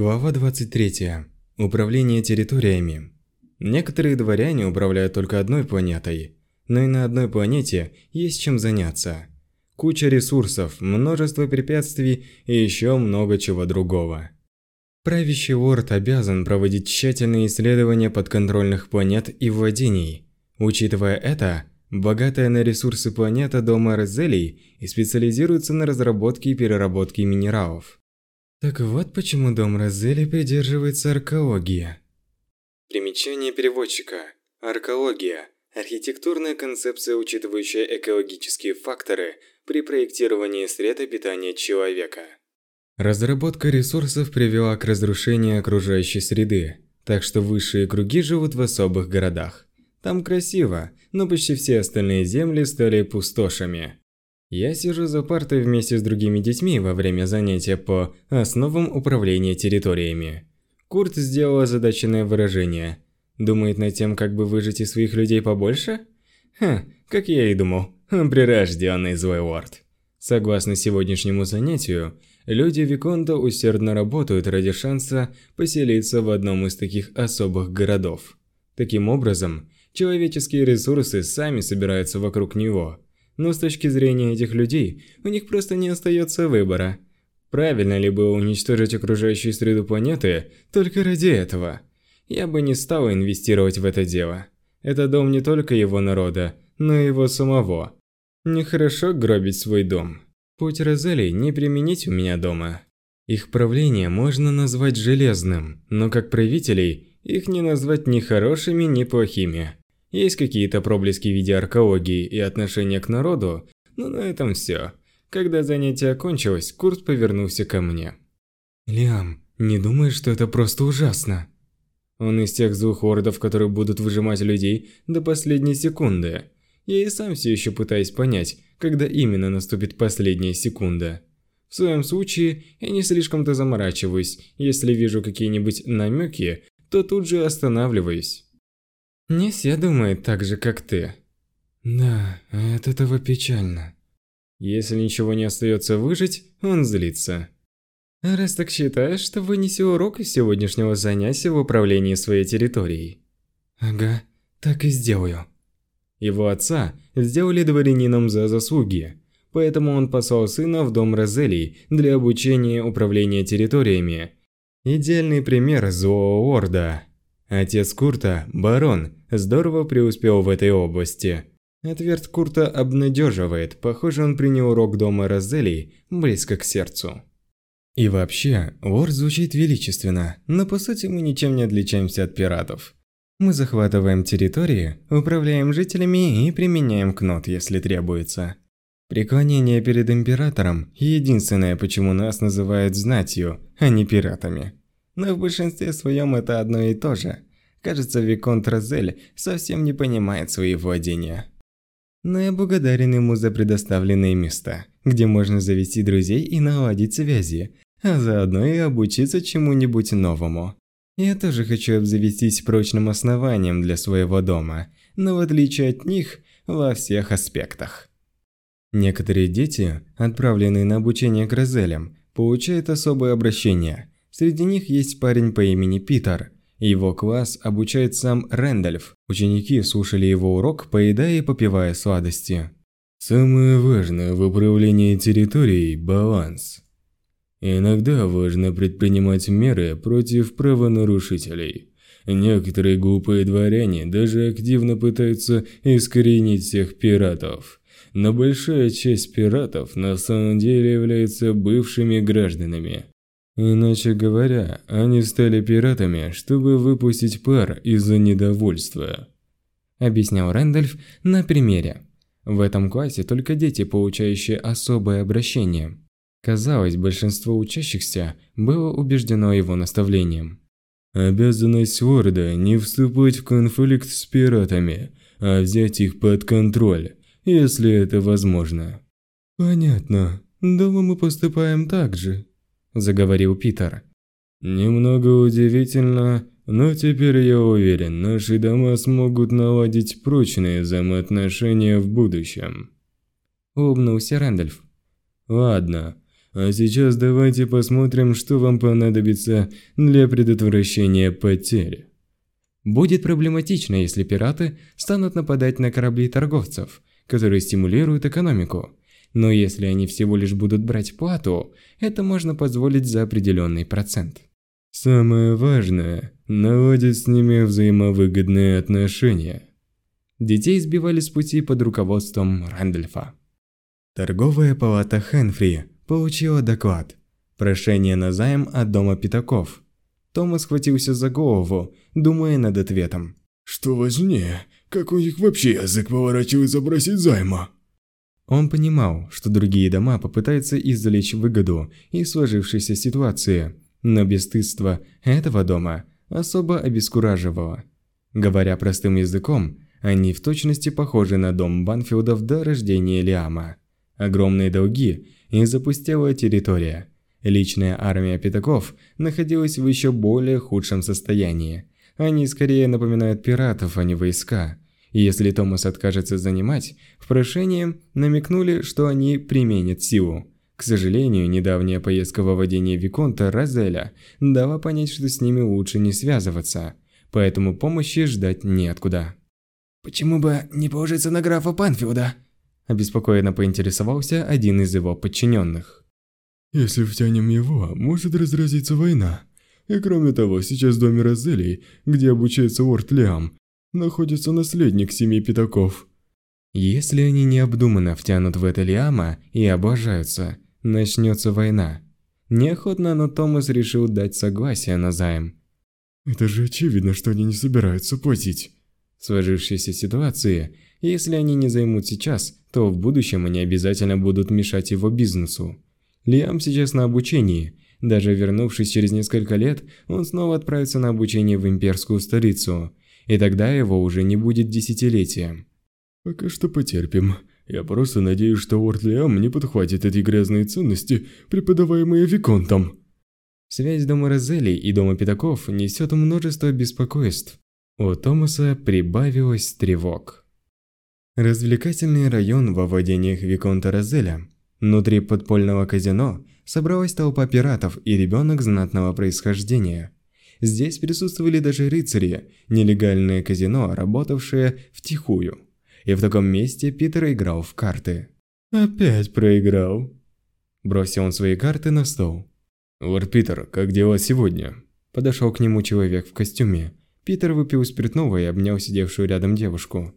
Глава 23. Управление территориями. Некоторые дворяне управляют только одной планетой, но и на одной планете есть чем заняться. Куча ресурсов, множество препятствий и еще много чего другого. Правящий лорд обязан проводить тщательные исследования подконтрольных планет и владений. Учитывая это, богатая на ресурсы планета Дома Розелей и специализируется на разработке и переработке минералов. Так вот почему Дом Розели придерживается аркеологии. Примечание переводчика. Аркеология – архитектурная концепция, учитывающая экологические факторы при проектировании среды питания человека. Разработка ресурсов привела к разрушению окружающей среды, так что высшие круги живут в особых городах. Там красиво, но почти все остальные земли стали пустошами. Я сижу за партой вместе с другими детьми во время занятия по основам управления территориями. Курт сделал озадаченное выражение. Думает над тем, как бы выжить из своих людей побольше? Ха, как я и думал, прирожденный злой лорд. Согласно сегодняшнему занятию, люди Виконта усердно работают ради шанса поселиться в одном из таких особых городов. Таким образом, человеческие ресурсы сами собираются вокруг него. Но с точки зрения этих людей, у них просто не остается выбора. Правильно ли было уничтожить окружающую среду планеты только ради этого? Я бы не стал инвестировать в это дело. Это дом не только его народа, но и его самого. Нехорошо гробить свой дом. Путь Розелей не применить у меня дома. Их правление можно назвать железным, но как правителей их не назвать ни хорошими, ни плохими. Есть какие-то проблески в виде аркеологии и отношения к народу, но на этом все. Когда занятие окончилось, Курт повернулся ко мне. «Лиам, не думаешь, что это просто ужасно?» Он из тех двух ордов, которые будут выжимать людей до последней секунды. Я и сам все еще пытаюсь понять, когда именно наступит последняя секунда. В своем случае, я не слишком-то заморачиваюсь, если вижу какие-нибудь намеки, то тут же останавливаюсь. Не все думают так же, как ты. Да, от этого печально. Если ничего не остается выжить, он злится. Раз так считаешь, что вынеси урок из сегодняшнего занятия в управлении своей территорией. Ага, так и сделаю. Его отца сделали дворянином за заслуги, поэтому он послал сына в дом Розелий для обучения управления территориями. Идеальный пример злого орда. Отец Курта, барон, здорово преуспел в этой области. Ответ Курта обнадеживает, похоже, он принял урок дома Розелий близко к сердцу. И вообще, Орд звучит величественно, но по сути мы ничем не отличаемся от пиратов. Мы захватываем территории, управляем жителями и применяем кнот, если требуется. Преклонение перед императором – единственное, почему нас называют знатью, а не пиратами. Но в большинстве своем это одно и то же. Кажется, Виконт Розель совсем не понимает свои владения. Но я благодарен ему за предоставленные места, где можно завести друзей и наладить связи, а заодно и обучиться чему-нибудь новому. Я тоже хочу обзавестись прочным основанием для своего дома, но в отличие от них, во всех аспектах. Некоторые дети, отправленные на обучение к Розелям, получают особое обращение. Среди них есть парень по имени Питер. Его класс обучает сам Рэндальф. Ученики слушали его урок, поедая и попивая сладости. Самое важное в управлении территорией – баланс. Иногда важно предпринимать меры против правонарушителей. Некоторые глупые дворяне даже активно пытаются искоренить всех пиратов. Но большая часть пиратов на самом деле являются бывшими гражданами. Иначе говоря, они стали пиратами, чтобы выпустить пар из-за недовольства. Объяснял Рэндальф на примере. В этом классе только дети, получающие особое обращение. Казалось, большинство учащихся было убеждено его наставлением. Обязанность Лорда не вступать в конфликт с пиратами, а взять их под контроль, если это возможно. Понятно. Дома мы поступаем так же, заговорил Питер. Немного удивительно, но теперь я уверен, наши дома смогут наладить прочные взаимоотношения в будущем. Улыбнулся Рэндальф. Ладно, А сейчас давайте посмотрим, что вам понадобится для предотвращения потерь. Будет проблематично, если пираты станут нападать на корабли торговцев, которые стимулируют экономику. Но если они всего лишь будут брать плату, это можно позволить за определенный процент. Самое важное – наладить с ними взаимовыгодные отношения. Детей сбивали с пути под руководством Рэндольфа. Торговая палата Хенфри получила доклад. Прошение на займ от дома Пятаков. Томас схватился за голову, думая над ответом. Что важнее, как у них вообще язык поворачивается просить займа? Он понимал, что другие дома попытаются извлечь выгоду из сложившейся ситуации, но бесстыдство этого дома особо обескураживало. Говоря простым языком, они в точности похожи на дом Банфилдов до рождения Лиама. Огромные долги и запустелая территория. Личная армия пятаков находилась в еще более худшем состоянии. Они скорее напоминают пиратов, а не войска. И если Томас откажется занимать, в прошении намекнули, что они применят силу. К сожалению, недавняя поездка во владение Виконта Розеля дала понять, что с ними лучше не связываться, поэтому помощи ждать неоткуда. «Почему бы не положиться на графа Панфилда?» Обеспокоенно поинтересовался один из его подчиненных. «Если втянем его, может разразиться война. И кроме того, сейчас в доме Розелей, где обучается Уорд Лиам, находится наследник семьи Пятаков». Если они необдуманно втянут в это Лиама и облажаются, начнется война. Неохотно, но Томас решил дать согласие на займ. Это же очевидно, что они не собираются платить. В сложившейся ситуации, если они не займут сейчас, то в будущем они обязательно будут мешать его бизнесу. Лиам сейчас на обучении. Даже вернувшись через несколько лет, он снова отправится на обучение в имперскую столицу. И тогда его уже не будет десятилетия. Пока что потерпим. Я просто надеюсь, что Уорд Лиам не подхватит эти грязные ценности, преподаваемые Виконтом. Связь дома Розели и дома Пятаков несет множество беспокойств. У Томаса прибавилось тревог. Развлекательный район во владениях Виконта Розеля. Внутри подпольного казино собралась толпа пиратов и ребенок знатного происхождения. Здесь присутствовали даже рыцари, нелегальное казино, работавшее втихую. И в таком месте Питер играл в карты. «Опять проиграл?» Бросил он свои карты на стол. «Лорд Питер, как дела сегодня?» Подошел к нему человек в костюме. Питер выпил спиртного и обнял сидевшую рядом девушку.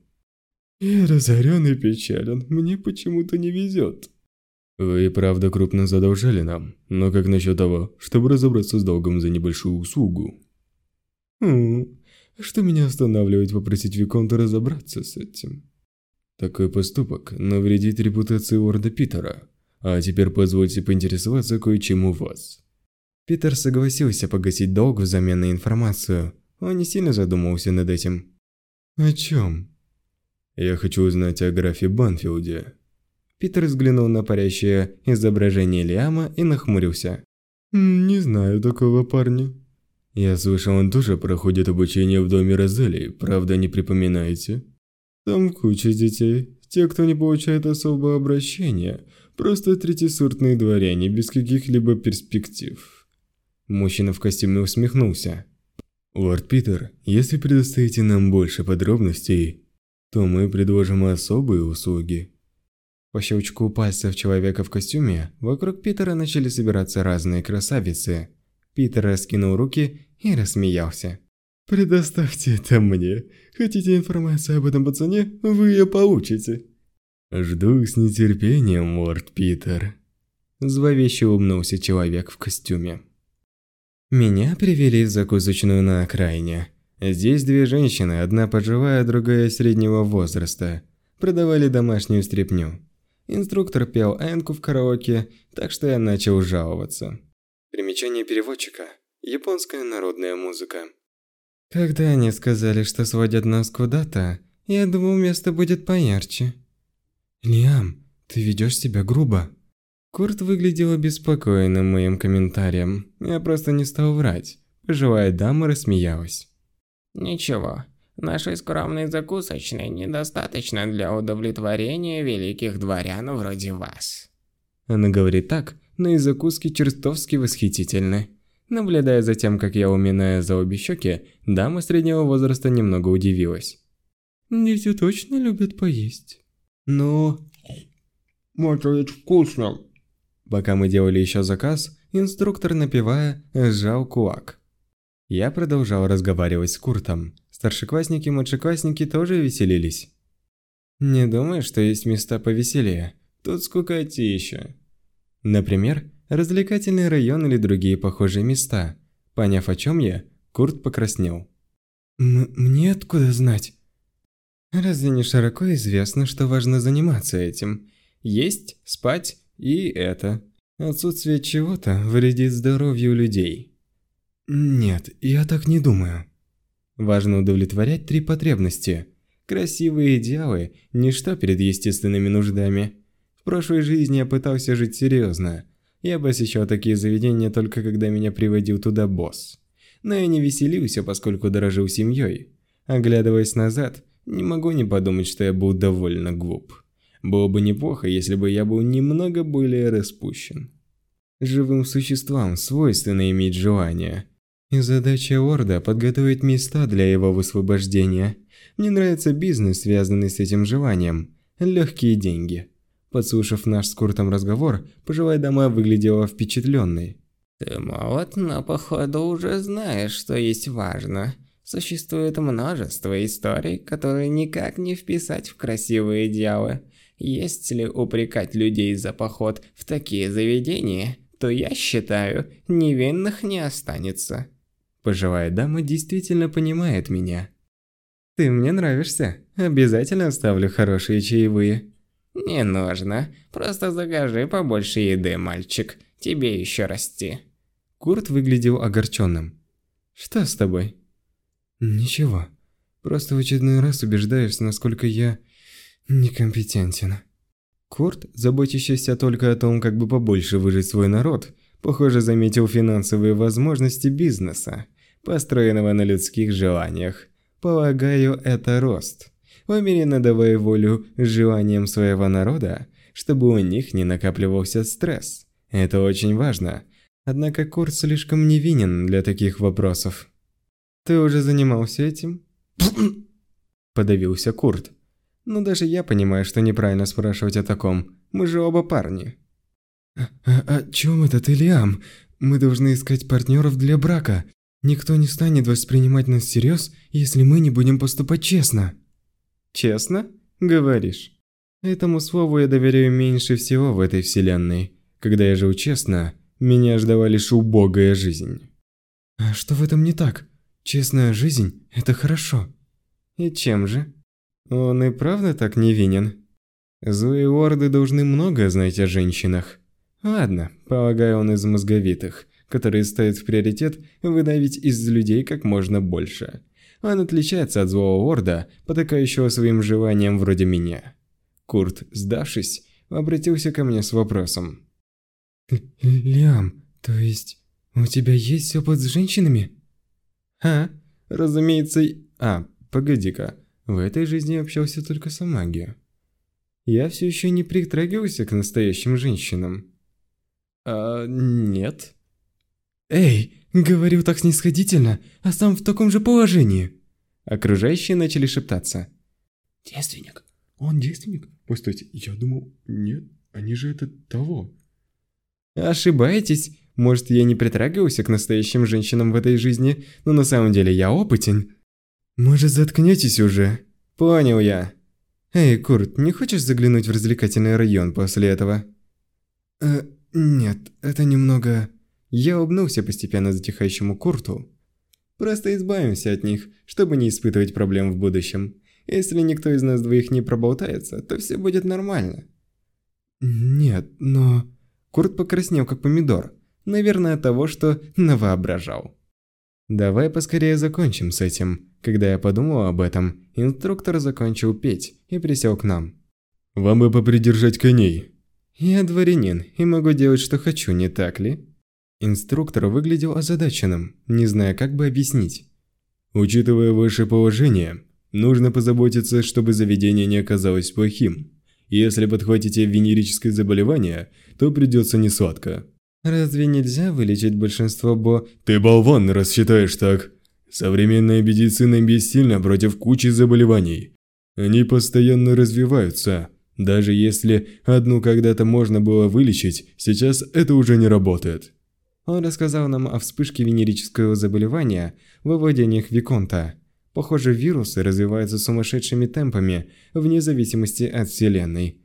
«Я разорен и печален, мне почему-то не везет». «Вы правда крупно задолжали нам, но как насчет того, чтобы разобраться с долгом за небольшую услугу?» «Хм, что меня останавливает попросить Виконта разобраться с этим?» Такой поступок навредит репутации лорда Питера. А теперь позвольте поинтересоваться кое-чем у вас. Питер согласился погасить долг взамен на информацию. Он не сильно задумывался над этим. О чем? Я хочу узнать о графе Банфилде. Питер взглянул на парящее изображение Лиама и нахмурился. «Не знаю такого парня». «Я слышал, он тоже проходит обучение в доме Розели, правда не припоминаете?» Там куча детей. Те, кто не получает особого обращения. Просто третьесортные дворяне, без каких-либо перспектив. Мужчина в костюме усмехнулся. Лорд Питер, если предоставите нам больше подробностей, то мы предложим особые услуги. По щелчку пальцев человека в костюме, вокруг Питера начали собираться разные красавицы. Питер раскинул руки и рассмеялся. Предоставьте это мне. Хотите информацию об этом пацане, вы ее получите. Жду с нетерпением, лорд Питер. Зловеще улыбнулся человек в костюме. Меня привели в закусочную на окраине. Здесь две женщины, одна пожилая, другая среднего возраста, продавали домашнюю стряпню. Инструктор пел Энку в караоке, так что я начал жаловаться. Примечание переводчика. Японская народная музыка. Когда они сказали, что сводят нас куда-то, я думал, место будет поярче. Лиам, ты ведешь себя грубо. Курт выглядел обеспокоенным моим комментарием. Я просто не стал врать. Пожилая дама рассмеялась. Ничего, нашей скромной закусочной недостаточно для удовлетворения великих дворян вроде вас. Она говорит так, но и закуски чертовски восхитительны. Наблюдая за тем, как я уминаю за обе щеки, дама среднего возраста немного удивилась. Дети точно любят поесть. Ну... Это ведь вкусно. Пока мы делали еще заказ, инструктор, напевая, сжал кулак. Я продолжал разговаривать с Куртом. Старшеклассники и младшеклассники тоже веселились. Не думаю, что есть места повеселее. Тут скукотища. Например, развлекательный район или другие похожие места. Поняв, о чем я, Курт покраснел. М «Мне откуда знать?» Разве не широко известно, что важно заниматься этим? Есть, спать и это. Отсутствие чего-то вредит здоровью людей. Нет, я так не думаю. Важно удовлетворять три потребности. Красивые идеалы – ничто перед естественными нуждами. В прошлой жизни я пытался жить серьезно. Я посещал такие заведения только когда меня приводил туда босс. Но я не веселился, поскольку дорожил семьей. Оглядываясь назад, не могу не подумать, что я был довольно глуп. Было бы неплохо, если бы я был немного более распущен. Живым существам свойственно иметь желания. Задача Орда – подготовить места для его высвобождения. Мне нравится бизнес, связанный с этим желанием. Легкие деньги. Подслушав наш с Куртом разговор, пожилая дама выглядела впечатленной. Ты молод, но походу уже знаешь, что есть важно. Существует множество историй, которые никак не вписать в красивые идеалы. Если упрекать людей за поход в такие заведения, то я считаю, невинных не останется. Пожилая дама действительно понимает меня. Ты мне нравишься. Обязательно оставлю хорошие чаевые. Не нужно. Просто закажи побольше еды, мальчик. Тебе еще расти. Курт выглядел огорченным. Что с тобой? Ничего. Просто в очередной раз убеждаешься, насколько я некомпетентен. Курт, заботящийся только о том, как бы побольше выжить свой народ, похоже, заметил финансовые возможности бизнеса, построенного на людских желаниях. Полагаю, это рост. Умеренно давая волю желаниям своего народа, чтобы у них не накапливался стресс. Это очень важно. Однако Курт слишком невинен для таких вопросов. «Ты уже занимался этим?» Подавился Курт. Но даже я понимаю, что неправильно спрашивать о таком. Мы же оба парни. «А, а о чем это ты? Мы должны искать партнеров для брака. Никто не станет воспринимать нас всерьез, если мы не будем поступать честно». «Честно? Говоришь?» Этому слову я доверяю меньше всего в этой вселенной. Когда я жил честно, меня ждала лишь убогая жизнь. А что в этом не так? Честная жизнь – это хорошо. И чем же? Он и правда так невинен? Злые орды должны многое знать о женщинах. Ладно, полагаю, он из мозговитых, которые ставят в приоритет выдавить из людей как можно больше. Он отличается от злого орда, потакающего своим желаниям вроде меня. Курт, сдавшись, обратился ко мне с вопросом. «Лиам, то есть у тебя есть опыт с женщинами?» «А, разумеется... А, погоди-ка, в этой жизни общался только с магией. Я все еще не притрагивался к настоящим женщинам. А, нет. Эй, говорил так снисходительно, а сам в таком же положении. Окружающие начали шептаться. Девственник? Он девственник? Постойте, я думал, нет, они же это того. Ошибаетесь. Может, я не притрагивался к настоящим женщинам в этой жизни, но на самом деле я опытен. Может, заткнетесь уже? Понял я. Эй, Курт, не хочешь заглянуть в развлекательный район после этого? Э, нет, это немного... Я улыбнулся постепенно затихающему Курту. Просто избавимся от них, чтобы не испытывать проблем в будущем. Если никто из нас двоих не проболтается, то все будет нормально. Нет, но... Курт покраснел как помидор. Наверное, от того, что навоображал. Давай поскорее закончим с этим. Когда я подумал об этом, инструктор закончил петь и присел к нам. Вам бы попридержать коней. Я дворянин и могу делать, что хочу, не так ли? Инструктор выглядел озадаченным, не зная, как бы объяснить. Учитывая ваше положение, нужно позаботиться, чтобы заведение не оказалось плохим. Если подхватите венерическое заболевание, то придется несладко. Разве нельзя вылечить большинство бо... Ты болван, раз считаешь так. Современная медицина бессильна против кучи заболеваний. Они постоянно развиваются. Даже если одну когда-то можно было вылечить, сейчас это уже не работает. Он рассказал нам о вспышке венерического заболевания во владениях Виконта. Похоже, вирусы развиваются сумасшедшими темпами, вне зависимости от Вселенной.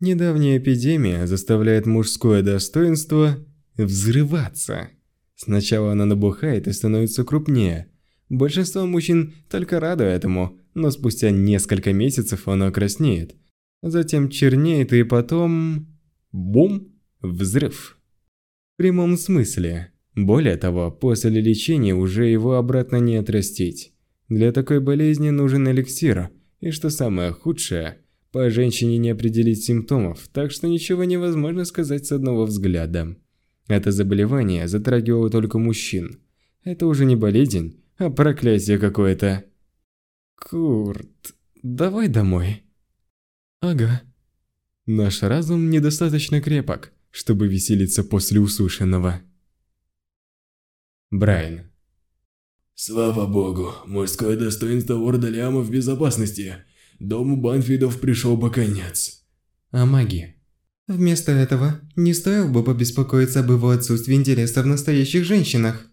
Недавняя эпидемия заставляет мужское достоинство взрываться. Сначала она набухает и становится крупнее. Большинство мужчин только рады этому, но спустя несколько месяцев оно краснеет. Затем чернеет и потом... Бум! Взрыв. В прямом смысле. Более того, после лечения уже его обратно не отрастить. Для такой болезни нужен эликсир, и что самое худшее, по женщине не определить симптомов, так что ничего невозможно сказать с одного взгляда. Это заболевание затрагивало только мужчин. Это уже не болезнь, а проклятие какое-то. Курт, давай домой. Ага. Наш разум недостаточно крепок, чтобы веселиться после услышанного. Брайан. Слава богу, мужское достоинство Орда Лиама в безопасности. Дому Банфидов пришел бы конец. А маги? Вместо этого, не стоило бы побеспокоиться об его отсутствии интереса в настоящих женщинах.